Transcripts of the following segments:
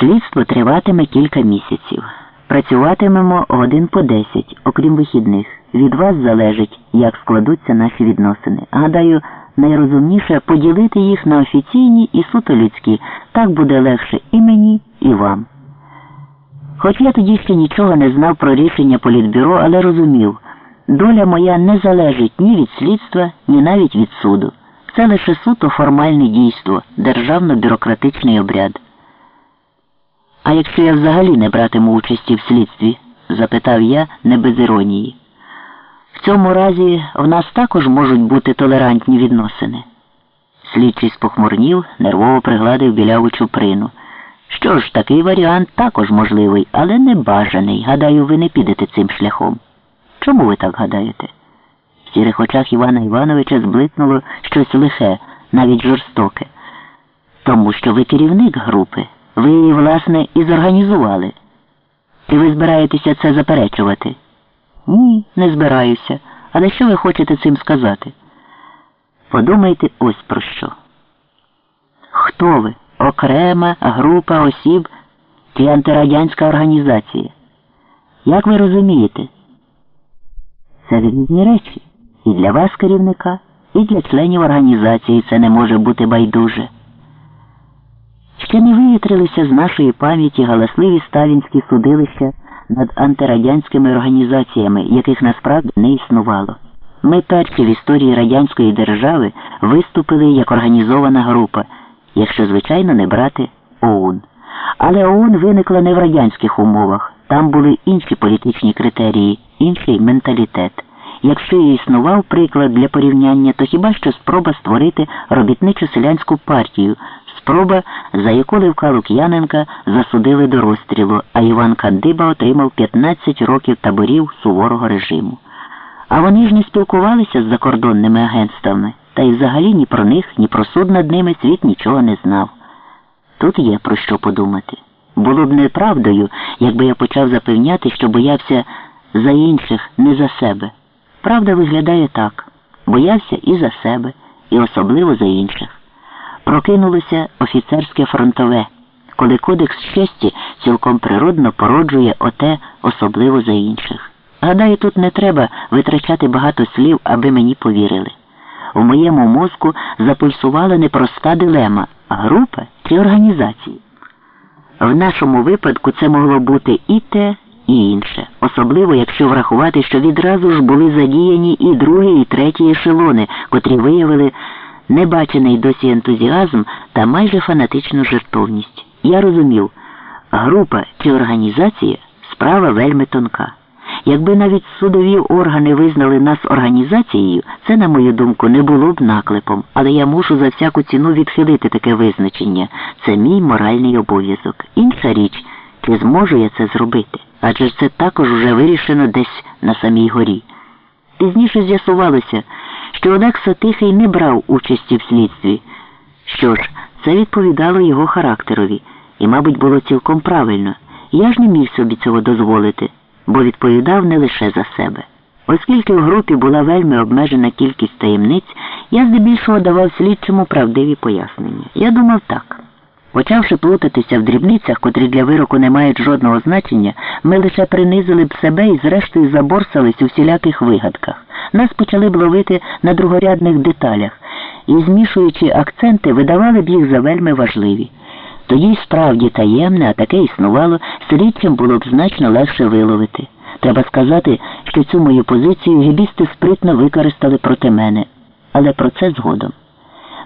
Слідство триватиме кілька місяців. Працюватимемо годин по десять, окрім вихідних. Від вас залежить, як складуться наші відносини. Гадаю, найрозумніше поділити їх на офіційні і суто людські. Так буде легше і мені, і вам. Хоч я тоді ще нічого не знав про рішення політбюро, але розумів, доля моя не залежить ні від слідства, ні навіть від суду. Це лише суто формальне дійство, державно-бюрократичний обряд. А якщо я взагалі не братиму участі в слідстві? запитав я не без іронії. В цьому разі в нас також можуть бути толерантні відносини. Слідчий спохмурнів, нервово пригладив біляву чуприну. Що ж, такий варіант також можливий, але не бажаний. Гадаю, ви не підете цим шляхом. Чому ви так гадаєте? В сірих очах Івана Івановича зблиснуло щось лихе, навіть жорстоке. Тому що ви керівник групи. Ви її, власне, і зорганізували. Чи ви збираєтеся це заперечувати? Ні, не збираюся. Але що ви хочете цим сказати? Подумайте ось про що. Хто ви? Окрема група осіб чи антирадянська організація? Як ви розумієте? Це різні речі. І для вас, керівника, і для членів організації це не може бути байдуже. Ще не вивітрилися з нашої пам'яті галасливі сталінські судилища над антирадянськими організаціями, яких насправді не існувало. Ми перші в історії радянської держави виступили як організована група, якщо, звичайно, не брати ОУН. Але ОУН виникла не в радянських умовах, там були інші політичні критерії, інший менталітет. Якщо і існував приклад для порівняння, то хіба що спроба створити робітничу селянську партію, спроба, за яку Левка Лук'яненка засудили до розстрілу, а Іван Кандиба отримав 15 років таборів суворого режиму. А вони ж не спілкувалися з закордонними агентствами, та й взагалі ні про них, ні про суд над ними світ нічого не знав. Тут є про що подумати. Було б неправдою, якби я почав запевняти, що боявся за інших, не за себе. Правда виглядає так боявся і за себе, і особливо за інших. Прокинулося офіцерське фронтове, коли кодекс честі цілком природно породжує оте особливо за інших. Гадаю, тут не треба витрачати багато слів, аби мені повірили. У моєму мозку запульсувала непроста дилема група чи організації. В нашому випадку це могло бути і те, і інше, особливо якщо врахувати, що відразу ж були задіяні і другий, і третій ешелони, котрі виявили небачений досі ентузіазм та майже фанатичну жертовність. Я розумів, група чи організація справа вельми тонка. Якби навіть судові органи визнали нас організацією, це, на мою думку, не було б наклепом, але я мушу за всяку ціну відхилити таке визначення. Це мій моральний обов'язок. Інша річ, чи зможу я це зробити? Адже це також уже вирішено десь на самій горі. Пізніше з'ясувалося, що Олекса Тихий не брав участі в слідстві. Що ж, це відповідало його характерові, і, мабуть, було цілком правильно. Я ж не міг собі цього дозволити, бо відповідав не лише за себе. Оскільки в групі була вельми обмежена кількість таємниць, я здебільшого давав слідчому правдиві пояснення. Я думав так. Почавши плутатися в дрібницях, котрі для вироку не мають жодного значення, ми лише принизили б себе і зрештою заборсались у всіляких вигадках. Нас почали б ловити на другорядних деталях і, змішуючи акценти, видавали б їх за вельми важливі. Тоді справді таємне, а таке існувало, слідчим було б значно легше виловити. Треба сказати, що цю мою позицію гібісти спритно використали проти мене, але про це згодом.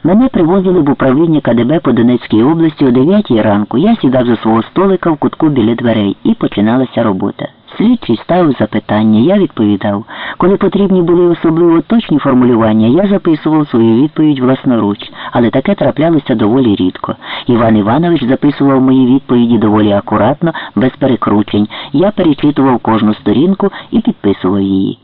Мене привозили в управління КДБ по Донецькій області о 9 ранку. Я сідав за свого столика в кутку біля дверей і починалася робота. Слідчий ставив запитання, я відповідав. Коли потрібні були особливо точні формулювання, я записував свою відповідь власноруч, але таке траплялося доволі рідко. Іван Іванович записував мої відповіді доволі акуратно, без перекручень. Я перечитував кожну сторінку і підписував її.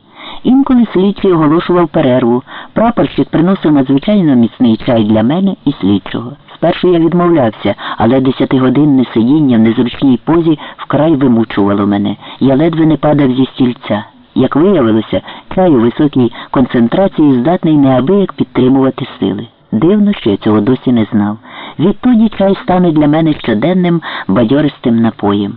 Інколи слідчий оголошував перерву. Прапорщик приносив надзвичайно міцний чай для мене і слідчого. Спершу я відмовлявся, але десятигодинне сидіння в незручній позі вкрай вимучувало мене. Я ледве не падав зі стільця. Як виявилося, чай у високій концентрації здатний неабияк підтримувати сили. Дивно, що я цього досі не знав. Відтоді чай стане для мене щоденним бадьористим напоєм.